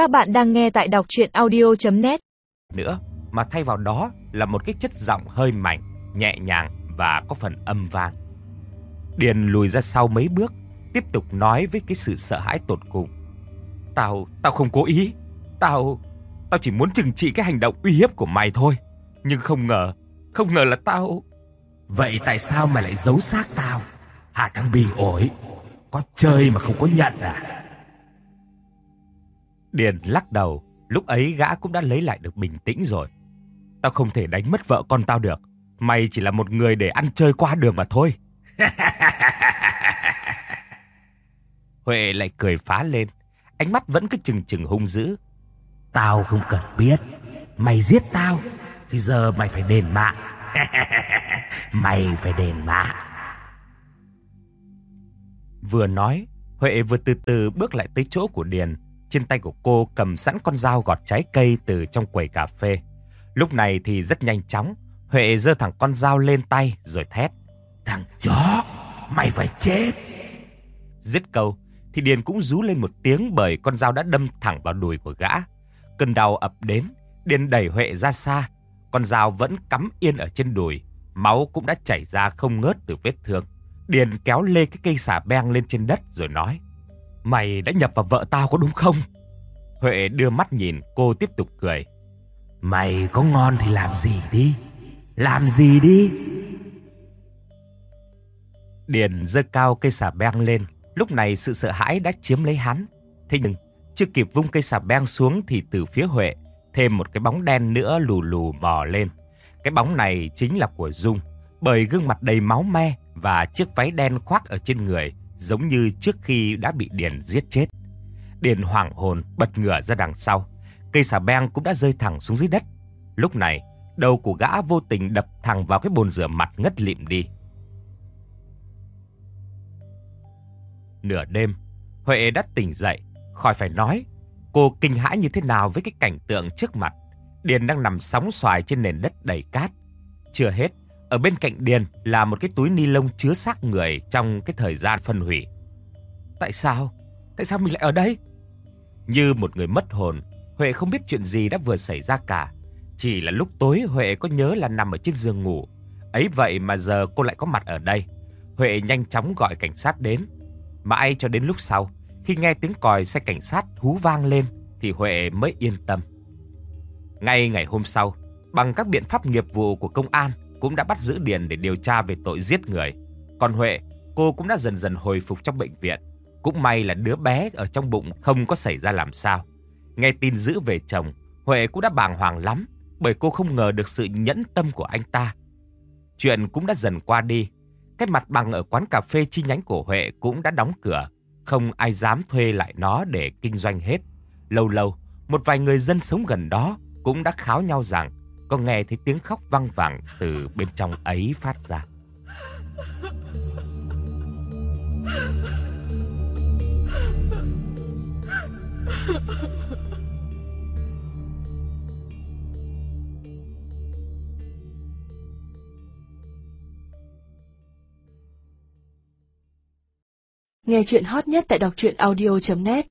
Các bạn đang nghe tại đọc chuyện audio.net Nữa, mà thay vào đó là một cái chất giọng hơi mảnh, nhẹ nhàng và có phần âm vang. Điền lùi ra sau mấy bước, tiếp tục nói với cái sự sợ hãi tột cùng. Tao, tao không cố ý. Tao, tao chỉ muốn trừng trị cái hành động uy hiếp của mày thôi. Nhưng không ngờ, không ngờ là tao... Vậy tại sao mày lại giấu xác tao? Hà thằng bì ổi, có chơi mà không có nhận à? Điền lắc đầu, lúc ấy gã cũng đã lấy lại được bình tĩnh rồi. Tao không thể đánh mất vợ con tao được. Mày chỉ là một người để ăn chơi qua đường mà thôi. Huệ lại cười phá lên, ánh mắt vẫn cứ chừng chừng hung dữ. Tao không cần biết, mày giết tao thì giờ mày phải đền mạng. mày phải đền mạng. Vừa nói, Huệ vừa từ từ bước lại tới chỗ của Điền. Trên tay của cô cầm sẵn con dao gọt trái cây từ trong quầy cà phê. Lúc này thì rất nhanh chóng, Huệ giơ thẳng con dao lên tay rồi thét. Thằng chó, mày phải chết. Giết câu, thì Điền cũng rú lên một tiếng bởi con dao đã đâm thẳng vào đùi của gã. Cơn đau ập đến, Điền đẩy Huệ ra xa. Con dao vẫn cắm yên ở trên đùi, máu cũng đã chảy ra không ngớt từ vết thương. Điền kéo lê cái cây xà beng lên trên đất rồi nói. Mày đã nhập vào vợ tao có đúng không? Huệ đưa mắt nhìn, cô tiếp tục cười. Mày có ngon thì làm gì đi. Làm gì đi. Điền giơ cao cây xà beng lên. Lúc này sự sợ hãi đã chiếm lấy hắn. Thế nhưng, chưa kịp vung cây xà beng xuống thì từ phía Huệ, thêm một cái bóng đen nữa lù lù bò lên. Cái bóng này chính là của Dung, bởi gương mặt đầy máu me và chiếc váy đen khoác ở trên người giống như trước khi đã bị Điền giết chết. Điền hoảng hồn bật ngửa ra đằng sau, cây xà beng cũng đã rơi thẳng xuống dưới đất. Lúc này, đầu của gã vô tình đập thẳng vào cái bồn rửa mặt ngất lịm đi. Nửa đêm, Huệ đã tỉnh dậy, khỏi phải nói, cô kinh hãi như thế nào với cái cảnh tượng trước mặt. Điền đang nằm sóng xoài trên nền đất đầy cát. Chưa hết, ở bên cạnh Điền là một cái túi ni lông chứa xác người trong cái thời gian phân hủy. Tại sao? Tại sao mình lại ở đây? Như một người mất hồn, Huệ không biết chuyện gì đã vừa xảy ra cả. Chỉ là lúc tối Huệ có nhớ là nằm ở trên giường ngủ. Ấy vậy mà giờ cô lại có mặt ở đây. Huệ nhanh chóng gọi cảnh sát đến. Mãi cho đến lúc sau, khi nghe tiếng còi xe cảnh sát hú vang lên thì Huệ mới yên tâm. Ngay ngày hôm sau, bằng các biện pháp nghiệp vụ của công an cũng đã bắt giữ Điền để điều tra về tội giết người. Còn Huệ, cô cũng đã dần dần hồi phục trong bệnh viện. Cũng may là đứa bé ở trong bụng không có xảy ra làm sao. Nghe tin giữ về chồng, Huệ cũng đã bàng hoàng lắm bởi cô không ngờ được sự nhẫn tâm của anh ta. Chuyện cũng đã dần qua đi. Cái mặt bằng ở quán cà phê chi nhánh của Huệ cũng đã đóng cửa. Không ai dám thuê lại nó để kinh doanh hết. Lâu lâu, một vài người dân sống gần đó cũng đã kháo nhau rằng có nghe thấy tiếng khóc văng vẳng từ bên trong ấy phát ra. Nghe chuyện hot nhất tại đọc truyện audio.net